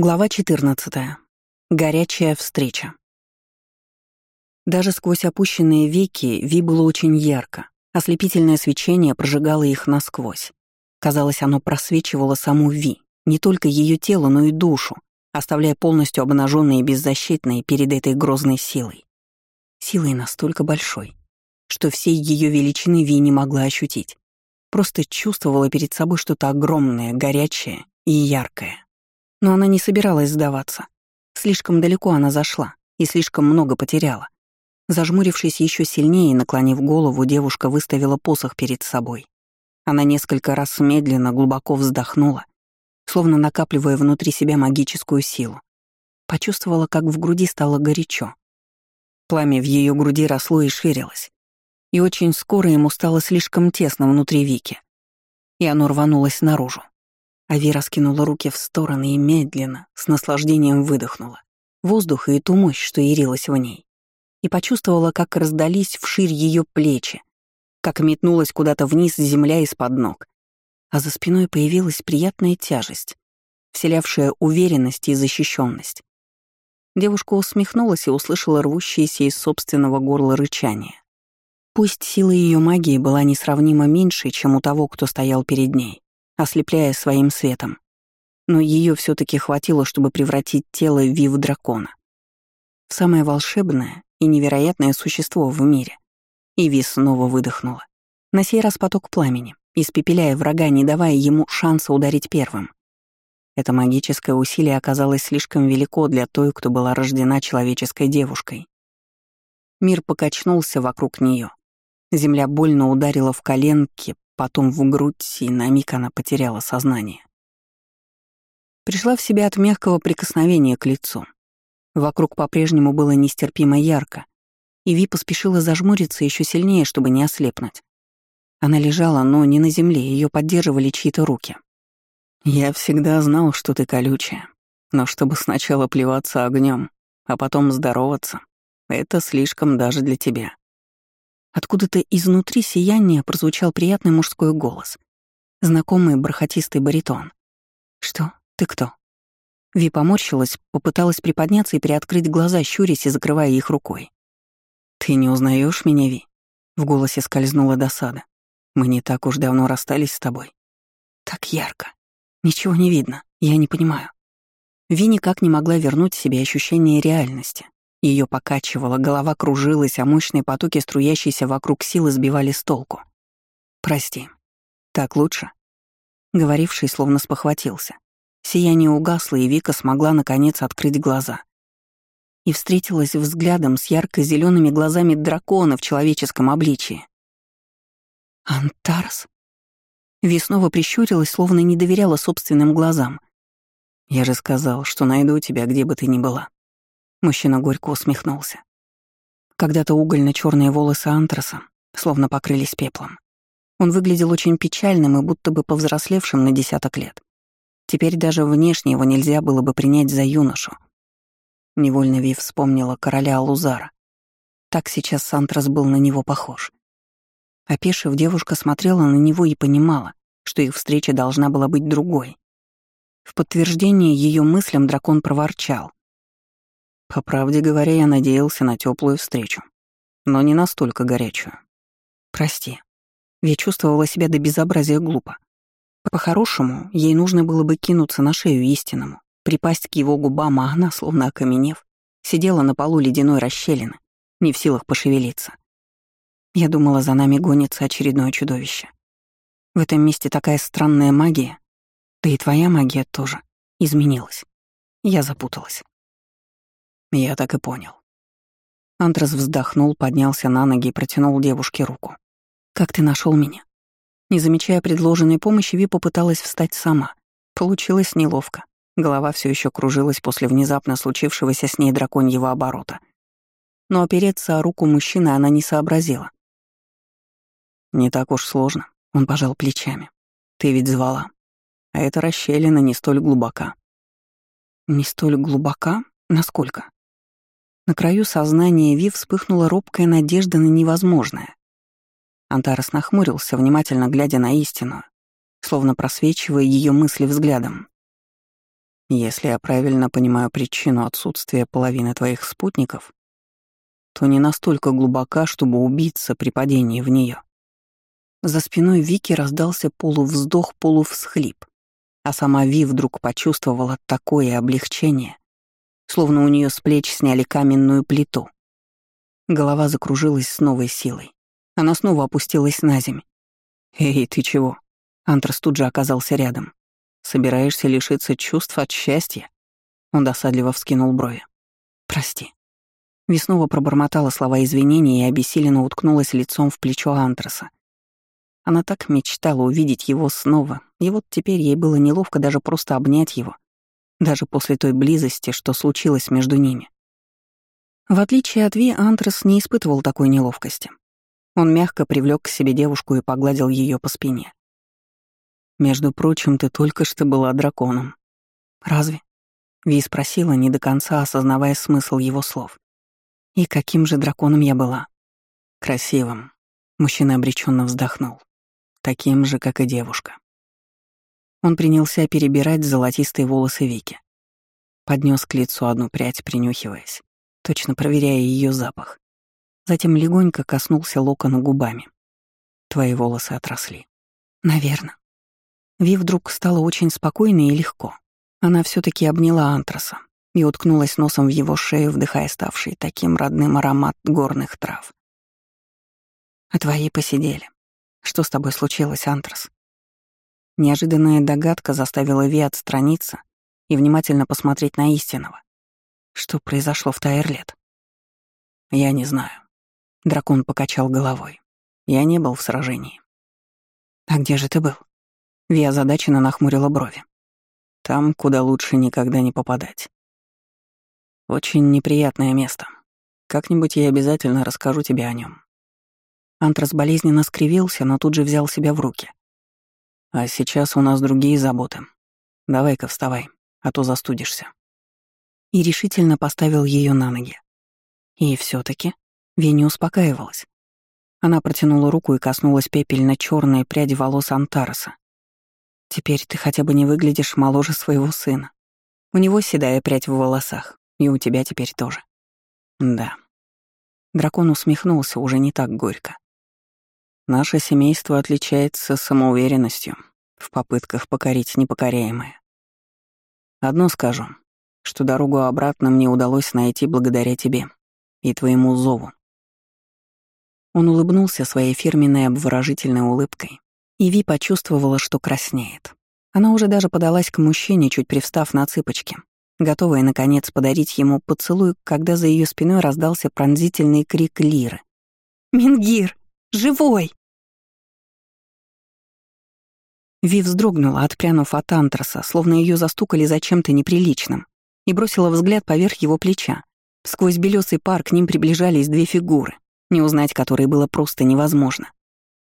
Глава 14. Горячая встреча. Даже сквозь опущенные веки Ви было очень ярко. Ослепительное свечение прожигало их насквозь. Казалось, оно просвечивало саму Ви, не только ее тело, но и душу, оставляя полностью обнаженной и беззащитной перед этой грозной силой. Силой настолько большой, что всей ее величины Ви не могла ощутить. Просто чувствовала перед собой что-то огромное, горячее и яркое. Но она не собиралась сдаваться. Слишком далеко она зашла и слишком много потеряла. Зажмурившись еще сильнее и наклонив голову, девушка выставила посох перед собой. Она несколько раз медленно, глубоко вздохнула, словно накапливая внутри себя магическую силу. Почувствовала, как в груди стало горячо. Пламя в ее груди росло и ширилось. И очень скоро ему стало слишком тесно внутри Вики. И оно рванулось наружу. Ави раскинула руки в стороны и медленно, с наслаждением выдохнула. Воздух и ту мощь, что ярилась в ней. И почувствовала, как раздались вширь ее плечи, как метнулась куда-то вниз земля из-под ног. А за спиной появилась приятная тяжесть, вселявшая уверенность и защищенность. Девушка усмехнулась и услышала рвущееся из собственного горла рычание. Пусть сила ее магии была несравнимо меньше, чем у того, кто стоял перед ней, ослепляя своим светом. Но ее все таки хватило, чтобы превратить тело Вив дракона. В самое волшебное и невероятное существо в мире. И Ви снова выдохнула. На сей раз поток пламени, испепеляя врага, не давая ему шанса ударить первым. Это магическое усилие оказалось слишком велико для той, кто была рождена человеческой девушкой. Мир покачнулся вокруг нее. Земля больно ударила в коленки, потом в грудь, и на миг она потеряла сознание. Пришла в себя от мягкого прикосновения к лицу. Вокруг по-прежнему было нестерпимо ярко, и Ви поспешила зажмуриться еще сильнее, чтобы не ослепнуть. Она лежала, но не на земле, ее поддерживали чьи-то руки. «Я всегда знал, что ты колючая, но чтобы сначала плеваться огнем, а потом здороваться, это слишком даже для тебя», Откуда-то изнутри сияния прозвучал приятный мужской голос. Знакомый бархатистый баритон. «Что? Ты кто?» Ви поморщилась, попыталась приподняться и приоткрыть глаза, щурясь и закрывая их рукой. «Ты не узнаешь меня, Ви?» В голосе скользнула досада. «Мы не так уж давно расстались с тобой». «Так ярко. Ничего не видно. Я не понимаю». Ви никак не могла вернуть себе ощущение реальности. Ее покачивало, голова кружилась, а мощные потоки, струящиеся вокруг силы, сбивали с толку. «Прости. Так лучше?» Говоривший словно спохватился. Сияние угасло, и Вика смогла, наконец, открыть глаза. И встретилась взглядом с ярко зелеными глазами дракона в человеческом обличии. «Антарс?» Ви снова прищурилась, словно не доверяла собственным глазам. «Я же сказал, что найду тебя, где бы ты ни была». Мужчина горько усмехнулся. Когда-то угольно черные волосы антраса словно покрылись пеплом. Он выглядел очень печальным и будто бы повзрослевшим на десяток лет. Теперь даже внешне его нельзя было бы принять за юношу. Невольно Вив вспомнила короля Алузара. Так сейчас Сантрас был на него похож. Опешив, девушка смотрела на него и понимала, что их встреча должна была быть другой. В подтверждение ее мыслям дракон проворчал. По правде говоря, я надеялся на теплую встречу, но не настолько горячую. Прости. Я чувствовала себя до безобразия глупо. По-хорошему, ей нужно было бы кинуться на шею истинному, припасть к его губам, а она, словно окаменев, сидела на полу ледяной расщелины, не в силах пошевелиться. Я думала, за нами гонится очередное чудовище. В этом месте такая странная магия, да и твоя магия тоже, изменилась. Я запуталась. Я так и понял. Антрас вздохнул, поднялся на ноги и протянул девушке руку. «Как ты нашел меня?» Не замечая предложенной помощи, Ви попыталась встать сама. Получилось неловко. Голова все еще кружилась после внезапно случившегося с ней драконьего оборота. Но опереться о руку мужчины она не сообразила. «Не так уж сложно», — он пожал плечами. «Ты ведь звала. А эта расщелина не столь глубока». «Не столь глубока? Насколько?» На краю сознания Ви вспыхнула робкая надежда на невозможное. Антарес нахмурился, внимательно глядя на истину, словно просвечивая ее мысли взглядом. Если я правильно понимаю причину отсутствия половины твоих спутников, то не настолько глубока, чтобы убиться при падении в нее. За спиной Вики раздался полувздох, полувсхлип, а сама Ви вдруг почувствовала такое облегчение, словно у нее с плеч сняли каменную плиту. Голова закружилась с новой силой. Она снова опустилась на земь. «Эй, ты чего?» Антрас тут же оказался рядом. Собираешься лишиться чувств от счастья?» Он досадливо вскинул брови. «Прости». Веснова пробормотала слова извинения и обессиленно уткнулась лицом в плечо Антраса. Она так мечтала увидеть его снова, и вот теперь ей было неловко даже просто обнять его, даже после той близости, что случилось между ними. В отличие от Ви, Антрас не испытывал такой неловкости. Он мягко привлек к себе девушку и погладил ее по спине. Между прочим, ты только что была драконом. Разве? Ви спросила, не до конца осознавая смысл его слов. И каким же драконом я была? Красивым. Мужчина обреченно вздохнул. Таким же, как и девушка. Он принялся перебирать золотистые волосы Вики. Поднес к лицу одну прядь, принюхиваясь, точно проверяя ее запах. Затем легонько коснулся локона губами. Твои волосы отросли. Наверное. Ви вдруг стало очень спокойно и легко. Она все таки обняла Антраса и уткнулась носом в его шею, вдыхая ставший таким родным аромат горных трав. «А твои посидели. Что с тобой случилось, Антрас?» Неожиданная догадка заставила Ви отстраниться и внимательно посмотреть на истинного. Что произошло в Тайрлет? «Я не знаю». Дракон покачал головой. «Я не был в сражении». «А где же ты был?» Ви озадаченно нахмурила брови. Там, куда лучше никогда не попадать. Очень неприятное место. Как-нибудь я обязательно расскажу тебе о нем. Антрас болезненно скривился, но тут же взял себя в руки. А сейчас у нас другие заботы. Давай-ка вставай, а то застудишься. И решительно поставил ее на ноги. И все таки Ви не успокаивалась. Она протянула руку и коснулась пепельно черной пряди волос Антараса, Теперь ты хотя бы не выглядишь моложе своего сына. У него седая прядь в волосах, и у тебя теперь тоже. Да. Дракон усмехнулся уже не так горько. Наше семейство отличается самоуверенностью в попытках покорить непокоряемое. Одно скажу, что дорогу обратно мне удалось найти благодаря тебе и твоему зову. Он улыбнулся своей фирменной обворожительной улыбкой, и Ви почувствовала, что краснеет. Она уже даже подалась к мужчине, чуть привстав на цыпочки, готовая, наконец, подарить ему поцелуй, когда за ее спиной раздался пронзительный крик Лиры. «Мингир! Живой!» Ви вздрогнула, отпрянув от антраса, словно ее застукали за чем-то неприличным, и бросила взгляд поверх его плеча. Сквозь белесый пар к ним приближались две фигуры, не узнать которые было просто невозможно.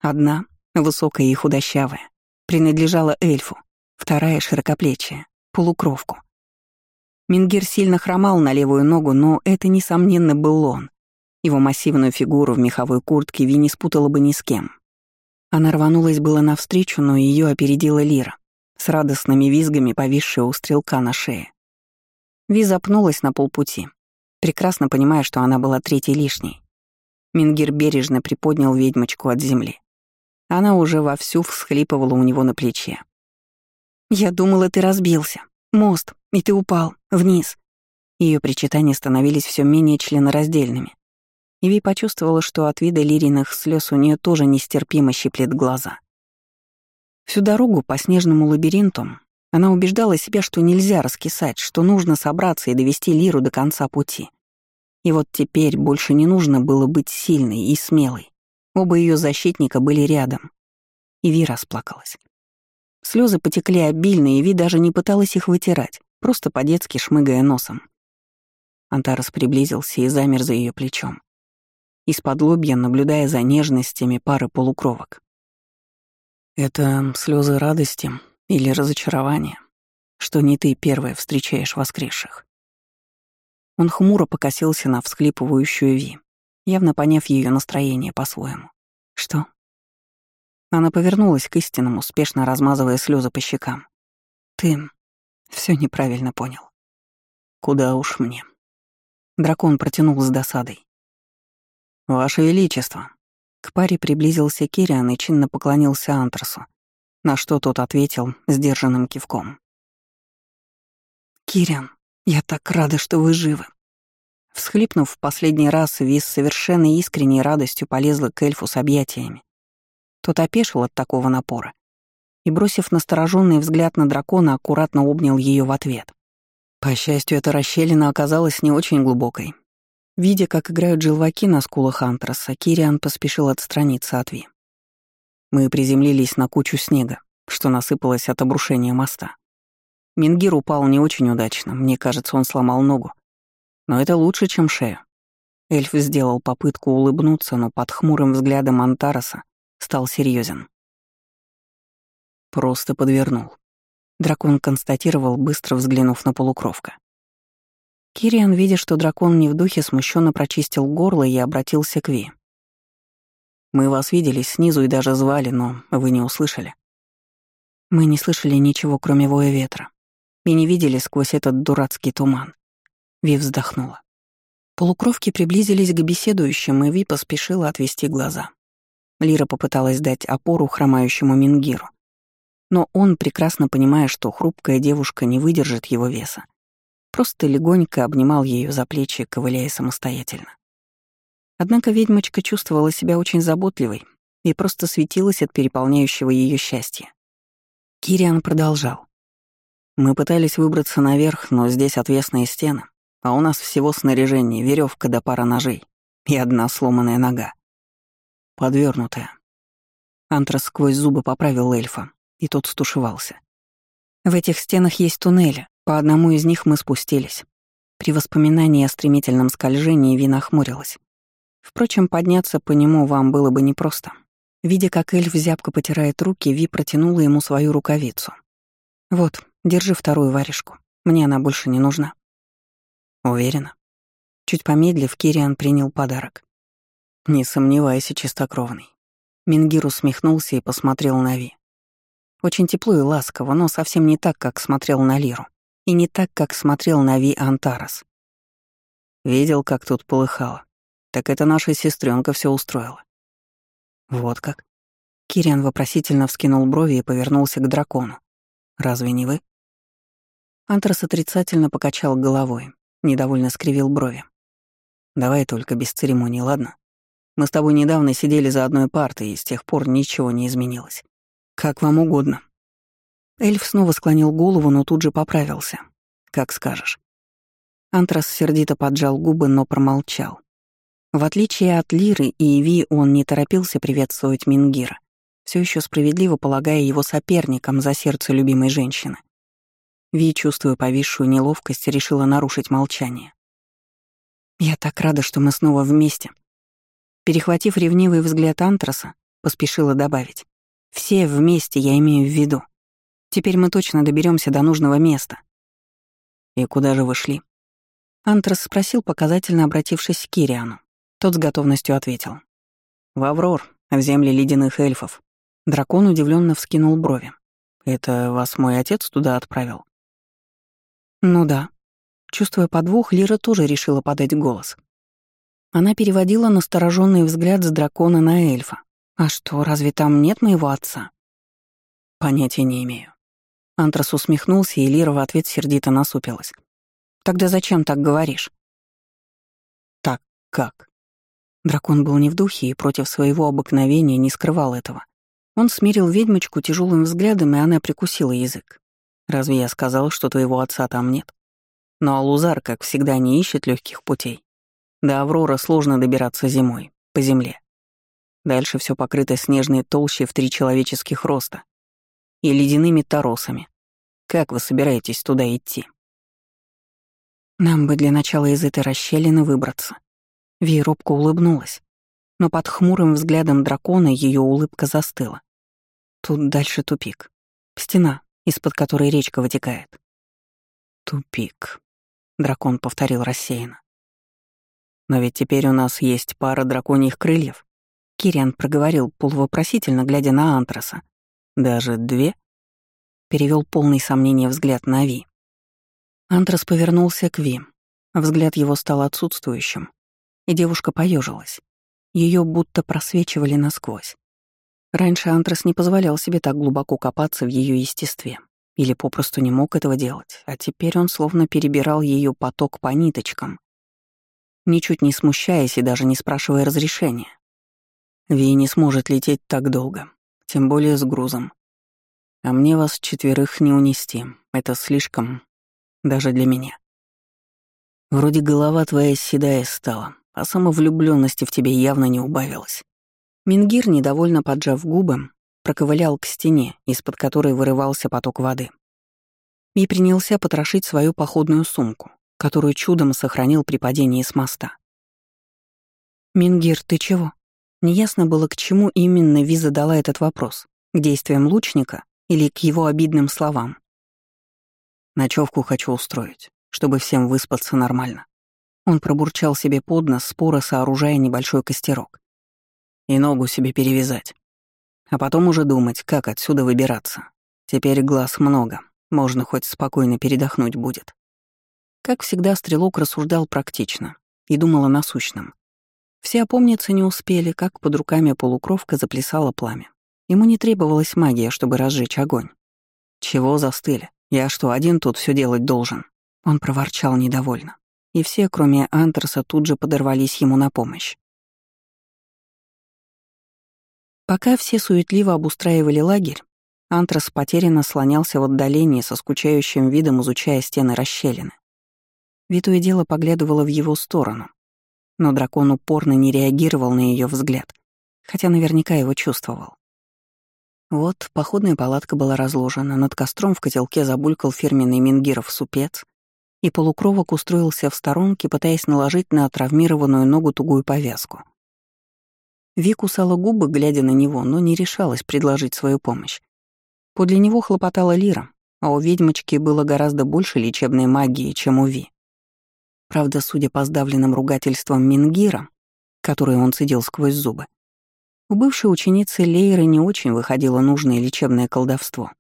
Одна высокая и худощавая, принадлежала эльфу, вторая — широкоплечья, полукровку. Мингир сильно хромал на левую ногу, но это, несомненно, был он. Его массивную фигуру в меховой куртке Ви не спутала бы ни с кем. Она рванулась было навстречу, но ее опередила Лира, с радостными визгами повисшая у стрелка на шее. Ви запнулась на полпути, прекрасно понимая, что она была третьей лишней. Мингир бережно приподнял ведьмочку от земли. Она уже вовсю всхлипывала у него на плече. «Я думала, ты разбился. Мост, и ты упал. Вниз». Ее причитания становились все менее членораздельными. Иви почувствовала, что от вида лириных слез у нее тоже нестерпимо щиплет глаза. Всю дорогу по снежному лабиринту она убеждала себя, что нельзя раскисать, что нужно собраться и довести Лиру до конца пути. И вот теперь больше не нужно было быть сильной и смелой. Оба ее защитника были рядом. И Ви расплакалась. Слезы потекли обильно, и Ви даже не пыталась их вытирать, просто по-детски шмыгая носом. Антарес приблизился и замер за ее плечом, из-под лобья наблюдая за нежностями пары полукровок. «Это слезы радости или разочарования, что не ты первая встречаешь воскресших?» Он хмуро покосился на всхлипывающую Ви, явно поняв ее настроение по-своему. «Что?» Она повернулась к истинному, спешно размазывая слезы по щекам. «Ты... Все неправильно понял. Куда уж мне. Дракон протянул с досадой. «Ваше Величество!» К паре приблизился Кириан и чинно поклонился Антрасу, на что тот ответил сдержанным кивком. «Кириан, я так рада, что вы живы!» Всхлипнув в последний раз, Вис совершенно искренней радостью полезла к эльфу с объятиями. Тот опешил от такого напора и, бросив настороженный взгляд на дракона, аккуратно обнял ее в ответ. По счастью, эта расщелина оказалась не очень глубокой. Видя, как играют желваки на скулах Антраса, Кириан поспешил отстраниться от Ви. Мы приземлились на кучу снега, что насыпалось от обрушения моста. Мингир упал не очень удачно, мне кажется, он сломал ногу. Но это лучше, чем шею. Эльф сделал попытку улыбнуться, но под хмурым взглядом Антараса стал серьезен. Просто подвернул. Дракон констатировал, быстро взглянув на полукровка. Кириан, видя, что дракон не в духе, смущенно прочистил горло и обратился к Ви. «Мы вас видели снизу и даже звали, но вы не услышали». Мы не слышали ничего, кроме воя ветра, и не видели сквозь этот дурацкий туман. Ви вздохнула. Полукровки приблизились к беседующим, и Ви поспешила отвести глаза. Лира попыталась дать опору хромающему Мингиру, но он, прекрасно понимая, что хрупкая девушка не выдержит его веса, просто легонько обнимал ее за плечи, ковыляя самостоятельно. Однако ведьмочка чувствовала себя очень заботливой и просто светилась от переполняющего ее счастья. Кириан продолжал. «Мы пытались выбраться наверх, но здесь отвесные стены, а у нас всего снаряжение, веревка до пара ножей и одна сломанная нога. Подвернутая. Антрас сквозь зубы поправил эльфа, и тот стушевался. В этих стенах есть туннели, по одному из них мы спустились. При воспоминании о стремительном скольжении вина хмурилась. Впрочем, подняться по нему вам было бы непросто. Видя, как эльф зябко потирает руки, Ви протянула ему свою рукавицу. «Вот, держи вторую варежку. Мне она больше не нужна». «Уверена?» Чуть помедлив, Кириан принял подарок. «Не сомневайся, чистокровный». Мингир усмехнулся и посмотрел на Ви. Очень тепло и ласково, но совсем не так, как смотрел на Лиру. И не так, как смотрел на Ви Антарас. Видел, как тут полыхало. Так это наша сестренка все устроила. Вот как. Кириан вопросительно вскинул брови и повернулся к дракону. «Разве не вы?» Антрас отрицательно покачал головой, недовольно скривил брови. «Давай только без церемоний, ладно? Мы с тобой недавно сидели за одной партой, и с тех пор ничего не изменилось. «Как вам угодно». Эльф снова склонил голову, но тут же поправился. «Как скажешь». Антрас сердито поджал губы, но промолчал. В отличие от Лиры и Иви, он не торопился приветствовать Мингира, все еще справедливо полагая его соперником за сердце любимой женщины. Ви, чувствуя повисшую неловкость, решила нарушить молчание. «Я так рада, что мы снова вместе». Перехватив ревнивый взгляд Антраса, поспешила добавить. Все вместе, я имею в виду. Теперь мы точно доберемся до нужного места. И куда же вы шли? Антрас спросил, показательно обратившись к Кириану. Тот с готовностью ответил. В Аврор, в земле ледяных эльфов. Дракон удивленно вскинул брови. Это вас мой отец туда отправил? Ну да. Чувствуя подвох, Лира тоже решила подать голос. Она переводила настороженный взгляд с дракона на эльфа, «А что, разве там нет моего отца?» «Понятия не имею». Антрас усмехнулся, и Лира в ответ сердито насупилась. «Тогда зачем так говоришь?» «Так как?» Дракон был не в духе и против своего обыкновения не скрывал этого. Он смирил ведьмочку тяжелым взглядом, и она прикусила язык. «Разве я сказал, что твоего отца там нет?» Но Алузар, как всегда, не ищет легких путей. До Аврора сложно добираться зимой, по земле. Дальше все покрыто снежной толщей в три человеческих роста и ледяными торосами. Как вы собираетесь туда идти? Нам бы для начала из этой расщелины выбраться. Ви робко улыбнулась, но под хмурым взглядом дракона ее улыбка застыла. Тут дальше тупик. Стена, из-под которой речка вытекает. Тупик. Дракон повторил рассеянно. Но ведь теперь у нас есть пара драконьих крыльев. Кириан проговорил полувопросительно, глядя на Антраса. «Даже две?» Перевел полный сомнения взгляд на Ви. Антрас повернулся к Ви. Взгляд его стал отсутствующим, и девушка поежилась. Ее будто просвечивали насквозь. Раньше Антрас не позволял себе так глубоко копаться в ее естестве. Или попросту не мог этого делать, а теперь он словно перебирал ее поток по ниточкам, ничуть не смущаясь и даже не спрашивая разрешения. Ви не сможет лететь так долго, тем более с грузом. А мне вас четверых не унести, это слишком даже для меня. Вроде голова твоя седая стала, а самовлюбленности в тебе явно не убавилось. Мингир, недовольно поджав губы, проковылял к стене, из-под которой вырывался поток воды. И принялся потрошить свою походную сумку, которую чудом сохранил при падении с моста. «Мингир, ты чего?» Неясно было, к чему именно Ви задала этот вопрос — к действиям лучника или к его обидным словам. «Ночевку хочу устроить, чтобы всем выспаться нормально». Он пробурчал себе под нос, споро сооружая небольшой костерок. «И ногу себе перевязать. А потом уже думать, как отсюда выбираться. Теперь глаз много, можно хоть спокойно передохнуть будет. Как всегда, стрелок рассуждал практично и думал о насущном. Все опомниться не успели, как под руками полукровка заплясала пламя. Ему не требовалась магия, чтобы разжечь огонь. «Чего застыли? Я что, один тут все делать должен?» Он проворчал недовольно. И все, кроме Антерса, тут же подорвались ему на помощь. Пока все суетливо обустраивали лагерь, Антрас потерянно слонялся в отдалении со скучающим видом, изучая стены расщелины. Витое дело поглядывало в его сторону, но дракон упорно не реагировал на ее взгляд, хотя наверняка его чувствовал. Вот походная палатка была разложена, над костром в котелке забулькал фирменный мингиров супец, и полукровок устроился в сторонке, пытаясь наложить на травмированную ногу тугую повязку — Ви кусала губы, глядя на него, но не решалась предложить свою помощь. Подле него хлопотала Лира, а у ведьмочки было гораздо больше лечебной магии, чем у Ви. Правда, судя по сдавленным ругательствам Мингира, которые он цедил сквозь зубы, у бывшей ученицы Лейры не очень выходило нужное лечебное колдовство.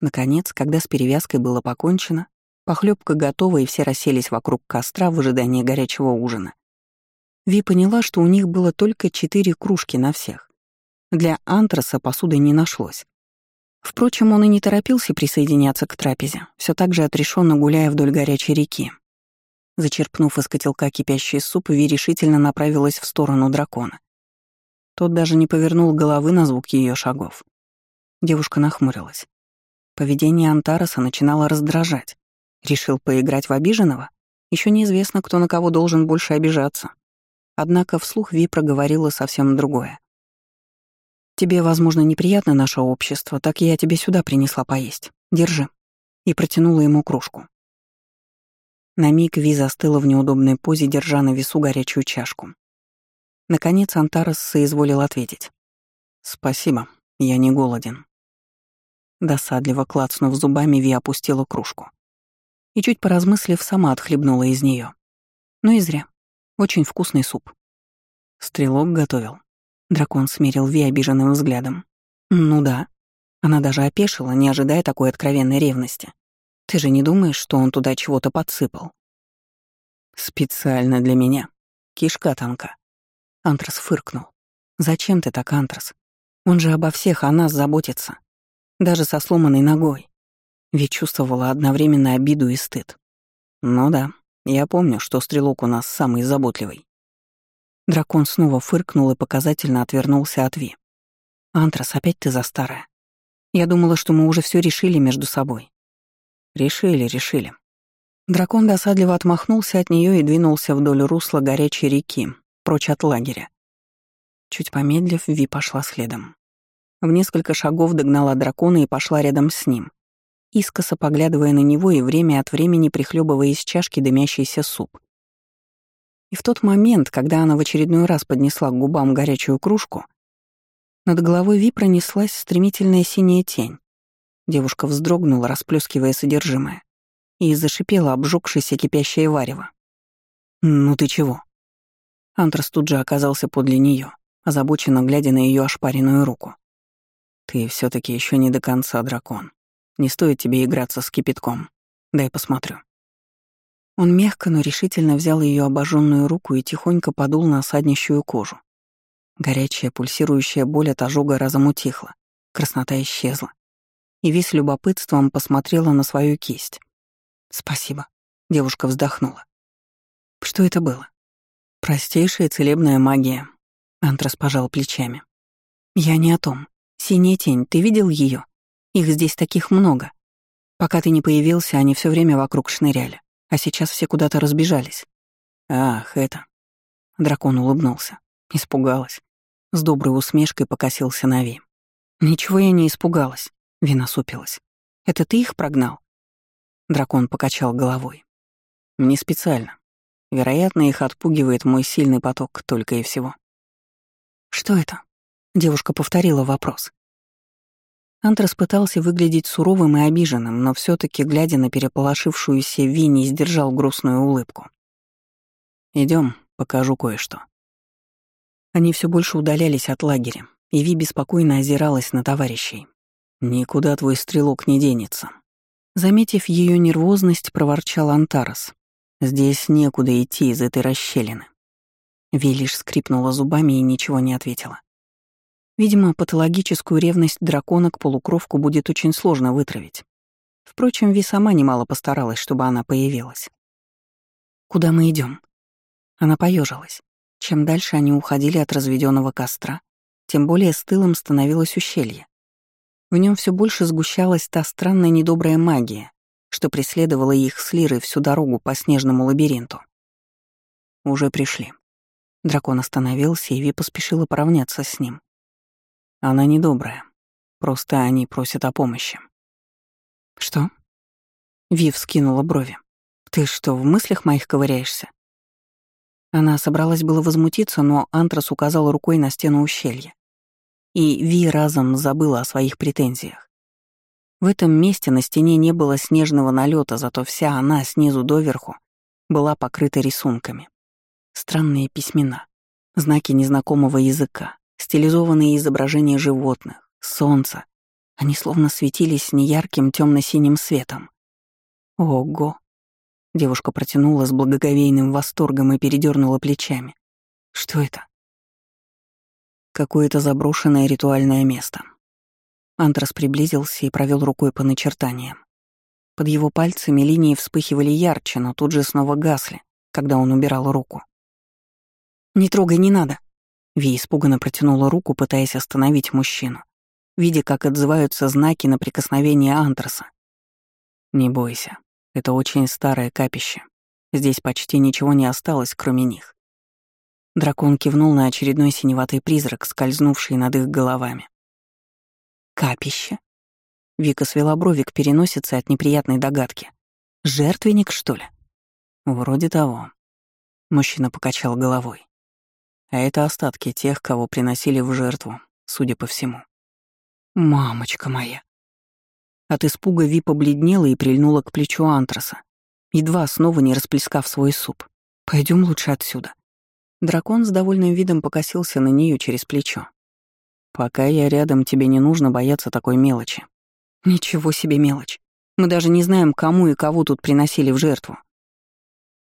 Наконец, когда с перевязкой было покончено, похлебка готова и все расселись вокруг костра в ожидании горячего ужина. Ви поняла, что у них было только четыре кружки на всех. Для антраса посуды не нашлось. Впрочем, он и не торопился присоединяться к трапезе, все так же отрешенно гуляя вдоль горячей реки. Зачерпнув из котелка кипящий суп, Ви решительно направилась в сторону дракона. Тот даже не повернул головы на звук ее шагов. Девушка нахмурилась. Поведение Антараса начинало раздражать. Решил поиграть в обиженного? Еще неизвестно, кто на кого должен больше обижаться. Однако вслух Ви проговорила совсем другое. «Тебе, возможно, неприятно наше общество, так я тебе сюда принесла поесть. Держи». И протянула ему кружку. На миг Ви застыла в неудобной позе, держа на весу горячую чашку. Наконец Антарес соизволил ответить. «Спасибо, я не голоден». Досадливо клацнув зубами, Ви опустила кружку. И чуть поразмыслив, сама отхлебнула из нее. Ну и зря. Очень вкусный суп. Стрелок готовил. Дракон смерил Ви обиженным взглядом. Ну да. Она даже опешила, не ожидая такой откровенной ревности. Ты же не думаешь, что он туда чего-то подсыпал? Специально для меня. Кишка танка. Антрас фыркнул. Зачем ты так, Антрас? Он же обо всех о нас заботится. Даже со сломанной ногой. Ведь чувствовала одновременно обиду и стыд. Ну да, я помню, что стрелок у нас самый заботливый. Дракон снова фыркнул и показательно отвернулся от Ви. «Антрас, опять ты за старое. Я думала, что мы уже все решили между собой». «Решили, решили». Дракон досадливо отмахнулся от нее и двинулся вдоль русла горячей реки, прочь от лагеря. Чуть помедлив, Ви пошла следом. В несколько шагов догнала дракона и пошла рядом с ним, искоса поглядывая на него и время от времени прихлебывая из чашки дымящийся суп. И в тот момент, когда она в очередной раз поднесла к губам горячую кружку, над головой Ви пронеслась стремительная синяя тень. Девушка вздрогнула, расплескивая содержимое, и зашипела обжегшееся кипящее варево. «Ну ты чего?» Антрас тут же оказался подле нее, озабоченно глядя на ее ошпаренную руку. «Ты все таки еще не до конца дракон. Не стоит тебе играться с кипятком. Дай посмотрю». Он мягко, но решительно взял ее обожженную руку и тихонько подул на осаднищую кожу. Горячая, пульсирующая боль от ожога разом утихла, краснота исчезла. И весь любопытством посмотрела на свою кисть. «Спасибо», — девушка вздохнула. «Что это было?» «Простейшая целебная магия», — Антрас пожал плечами. «Я не о том. Синяя тень, ты видел ее? Их здесь таких много. Пока ты не появился, они все время вокруг шныряли, а сейчас все куда-то разбежались». «Ах, это...» Дракон улыбнулся. Испугалась. С доброй усмешкой покосился на Ви. «Ничего я не испугалась», — Вина супилась. «Это ты их прогнал?» Дракон покачал головой. «Не специально. Вероятно, их отпугивает мой сильный поток только и всего». «Что это?» — девушка повторила вопрос. Антрас пытался выглядеть суровым и обиженным, но все таки глядя на переполошившуюся Винни, сдержал грустную улыбку. Идем, покажу кое-что». Они все больше удалялись от лагеря, и Ви беспокойно озиралась на товарищей. «Никуда твой стрелок не денется». Заметив ее нервозность, проворчал Антарас. «Здесь некуда идти из этой расщелины». Ви лишь скрипнула зубами и ничего не ответила. Видимо, патологическую ревность дракона к полукровку будет очень сложно вытравить. Впрочем, Ви сама немало постаралась, чтобы она появилась. «Куда мы идем? Она поежилась. Чем дальше они уходили от разведенного костра, тем более стылым становилось ущелье. В нем все больше сгущалась та странная недобрая магия, что преследовала их с Лирой всю дорогу по снежному лабиринту. Уже пришли. Дракон остановился, и Ви поспешила поравняться с ним. Она недобрая. Просто они просят о помощи. «Что?» Вив скинула брови. «Ты что, в мыслях моих ковыряешься?» Она собралась было возмутиться, но Антрас указал рукой на стену ущелья. И Ви разом забыла о своих претензиях. В этом месте на стене не было снежного налета, зато вся она снизу доверху была покрыта рисунками. Странные письмена, знаки незнакомого языка, стилизованные изображения животных, солнца. Они словно светились неярким темно-синим светом. Ого! Девушка протянула с благоговейным восторгом и передернула плечами. Что это? Какое-то заброшенное ритуальное место. Антрас приблизился и провел рукой по начертаниям. Под его пальцами линии вспыхивали ярче, но тут же снова гасли, когда он убирал руку. «Не трогай, не надо!» Ви испуганно протянула руку, пытаясь остановить мужчину, видя, как отзываются знаки на прикосновение антраса. «Не бойся, это очень старое капище. Здесь почти ничего не осталось, кроме них. Дракон кивнул на очередной синеватый призрак, скользнувший над их головами. «Капище?» Вика свела брови к от неприятной догадки. «Жертвенник, что ли?» «Вроде того». Мужчина покачал головой. А это остатки тех, кого приносили в жертву, судя по всему. «Мамочка моя!» От испуга Ви побледнела и прильнула к плечу антраса, едва снова не расплескав свой суп. Пойдем лучше отсюда». Дракон с довольным видом покосился на нее через плечо. «Пока я рядом, тебе не нужно бояться такой мелочи». «Ничего себе мелочь. Мы даже не знаем, кому и кого тут приносили в жертву».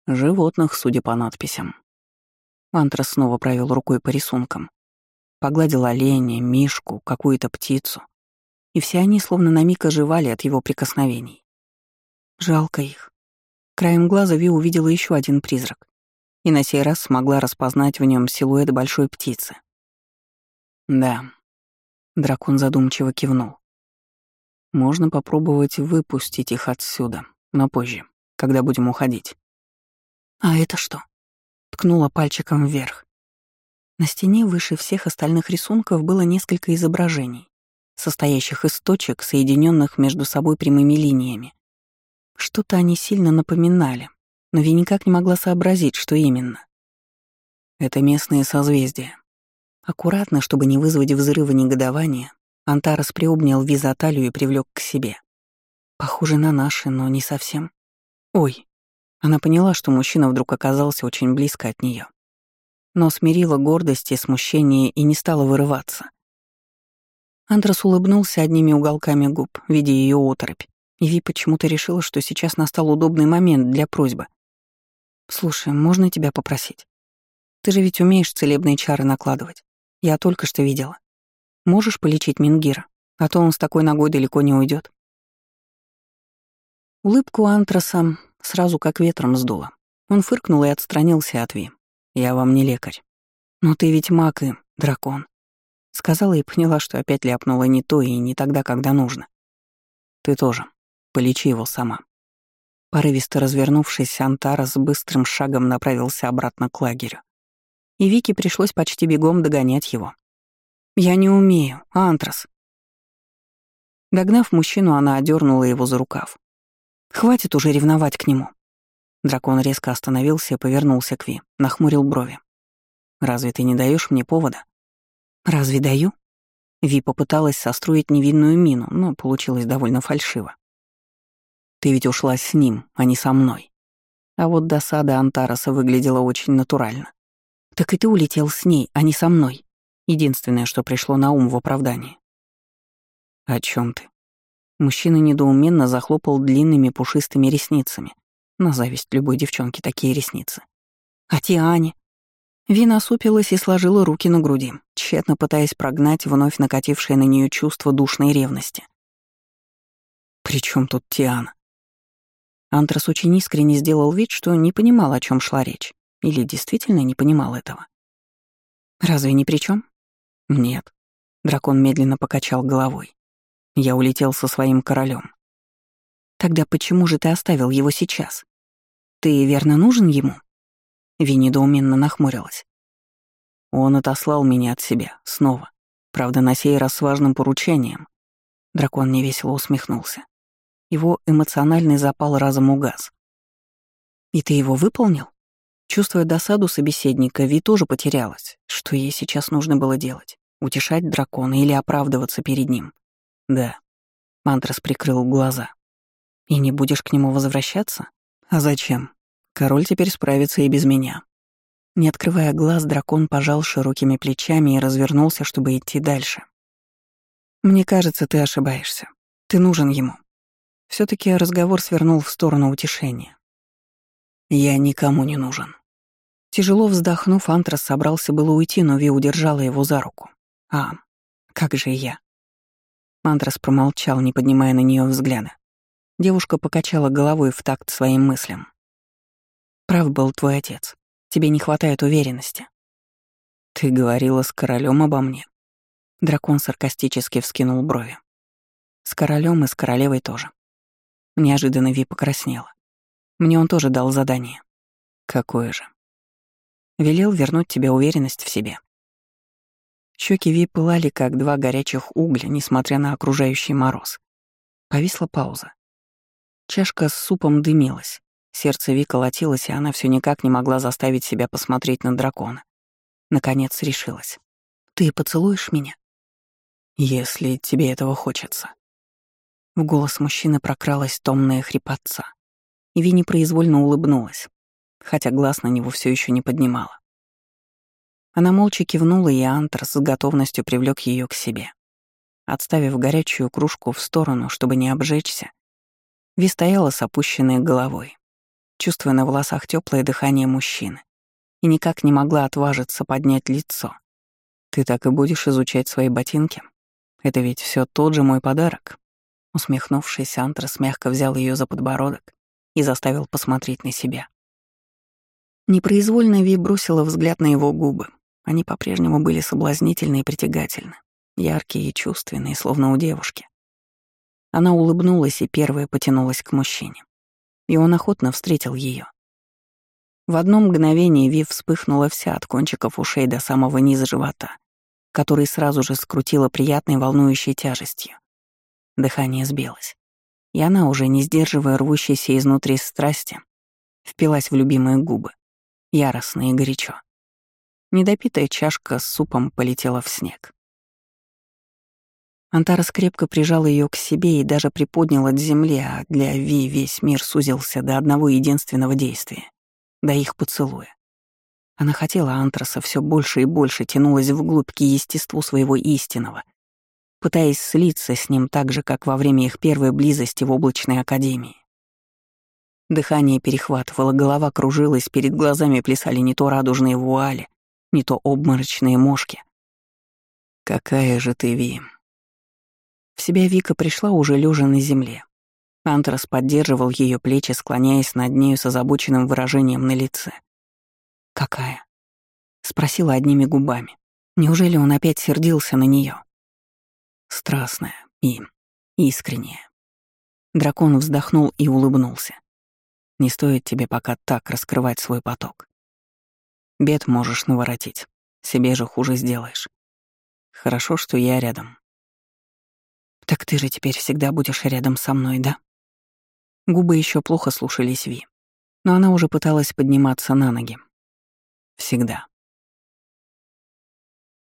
«Животных, судя по надписям». Антрас снова провел рукой по рисункам. Погладил оленя, мишку, какую-то птицу и все они словно на миг оживали от его прикосновений. Жалко их. Краем глаза Ви увидела еще один призрак, и на сей раз смогла распознать в нем силуэт большой птицы. «Да», — дракон задумчиво кивнул. «Можно попробовать выпустить их отсюда, но позже, когда будем уходить». «А это что?» — ткнула пальчиком вверх. На стене выше всех остальных рисунков было несколько изображений состоящих из точек, соединенных между собой прямыми линиями. Что-то они сильно напоминали, но я никак не могла сообразить, что именно. Это местные созвездия. Аккуратно, чтобы не вызвать взрыва негодования, Антарас приобнял Визаталию и привлек к себе. Похоже на наши, но не совсем. Ой. Она поняла, что мужчина вдруг оказался очень близко от нее, Но смирила гордость и смущение и не стала вырываться. Андрес улыбнулся одними уголками губ, видя ее оторопь, И Ви почему-то решила, что сейчас настал удобный момент для просьбы. «Слушай, можно тебя попросить? Ты же ведь умеешь целебные чары накладывать. Я только что видела. Можешь полечить Мингира, а то он с такой ногой далеко не уйдет. Улыбку Антраса сразу как ветром сдуло. Он фыркнул и отстранился от Ви. «Я вам не лекарь. Но ты ведь маг и дракон». Сказала и поняла, что опять ляпнула не то и не тогда, когда нужно. «Ты тоже. Полечи его сама». Порывисто развернувшись, Антара с быстрым шагом направился обратно к лагерю. И Вике пришлось почти бегом догонять его. «Я не умею, Антрас». Догнав мужчину, она одернула его за рукав. «Хватит уже ревновать к нему. Дракон резко остановился и повернулся к Ви, нахмурил брови. «Разве ты не даешь мне повода?» «Разве даю?» Ви попыталась состроить невинную мину, но получилось довольно фальшиво. «Ты ведь ушла с ним, а не со мной». А вот досада Антараса выглядела очень натурально. «Так и ты улетел с ней, а не со мной». Единственное, что пришло на ум в оправдании. «О чем ты?» Мужчина недоуменно захлопал длинными пушистыми ресницами, на зависть любой девчонки такие ресницы. А Тиане? Вина супилась и сложила руки на груди, тщетно пытаясь прогнать вновь накатившее на нее чувство душной ревности. «При чем тут Тиана?» Антрас очень искренне сделал вид, что не понимал, о чем шла речь. Или действительно не понимал этого. «Разве ни при чем? «Нет». Дракон медленно покачал головой. «Я улетел со своим королем. Тогда почему же ты оставил его сейчас? Ты верно нужен ему? Ви недоуменно нахмурилась. Он отослал меня от себя, снова. Правда, на сей раз с важным поручением. Дракон невесело усмехнулся. Его эмоциональный запал разом угас. «И ты его выполнил?» Чувствуя досаду собеседника, Ви тоже потерялась. Что ей сейчас нужно было делать? Утешать дракона или оправдываться перед ним? Да. Мантрас прикрыл глаза. И не будешь к нему возвращаться? А зачем? Король теперь справится и без меня. Не открывая глаз, дракон пожал широкими плечами и развернулся, чтобы идти дальше. Мне кажется, ты ошибаешься. Ты нужен ему. Все таки разговор свернул в сторону утешения. Я никому не нужен. Тяжело вздохнув, Антрас собрался было уйти, но Ви удержала его за руку. А, как же я? Антрас промолчал, не поднимая на нее взгляда. Девушка покачала головой в такт своим мыслям. «Прав был твой отец. Тебе не хватает уверенности». «Ты говорила с королем обо мне?» Дракон саркастически вскинул брови. «С королем и с королевой тоже». Неожиданно Ви покраснела. Мне он тоже дал задание. «Какое же?» Велел вернуть тебе уверенность в себе. Щеки Ви пылали, как два горячих угля, несмотря на окружающий мороз. Повисла пауза. Чашка с супом дымилась. Сердце Ви колотилось, и она все никак не могла заставить себя посмотреть на дракона. Наконец решилась. «Ты поцелуешь меня?» «Если тебе этого хочется». В голос мужчины прокралась томная хрипотца. И Ви непроизвольно улыбнулась, хотя глаз на него все еще не поднимала. Она молча кивнула, и Антрас с готовностью привлек ее к себе. Отставив горячую кружку в сторону, чтобы не обжечься, Ви стояла с опущенной головой, чувствуя на волосах теплое дыхание мужчины, и никак не могла отважиться поднять лицо. «Ты так и будешь изучать свои ботинки? Это ведь все тот же мой подарок?» Усмехнувшись, Антрас мягко взял ее за подбородок и заставил посмотреть на себя. Непроизвольно Ви бросила взгляд на его губы. Они по-прежнему были соблазнительны и притягательны, яркие и чувственные, словно у девушки. Она улыбнулась и первая потянулась к мужчине. И он охотно встретил ее. В одно мгновение Вив вспыхнула вся от кончиков ушей до самого низа живота, который сразу же скрутила приятной волнующей тяжестью. Дыхание сбилось. И она, уже не сдерживая рвущейся изнутри страсти, впилась в любимые губы, яростно и горячо. Недопитая чашка с супом полетела в снег. Антарас крепко прижал ее к себе и даже приподнял от земли, а для Ви весь мир сузился до одного единственного действия — до их поцелуя. Она хотела Антраса все больше и больше, тянулась вглубь к естеству своего истинного, пытаясь слиться с ним так же, как во время их первой близости в облачной академии. Дыхание перехватывало, голова кружилась, перед глазами плясали не то радужные вуали, не то обморочные мошки. «Какая же ты, Ви!» В себя Вика пришла уже лежа на земле. Антрас поддерживал ее плечи, склоняясь над нею с озабоченным выражением на лице. «Какая?» — спросила одними губами. Неужели он опять сердился на нее? Страстная и искренняя. Дракон вздохнул и улыбнулся. Не стоит тебе пока так раскрывать свой поток. Бед можешь наворотить, себе же хуже сделаешь. Хорошо, что я рядом. Так ты же теперь всегда будешь рядом со мной, да? Губы еще плохо слушались Ви, но она уже пыталась подниматься на ноги. Всегда.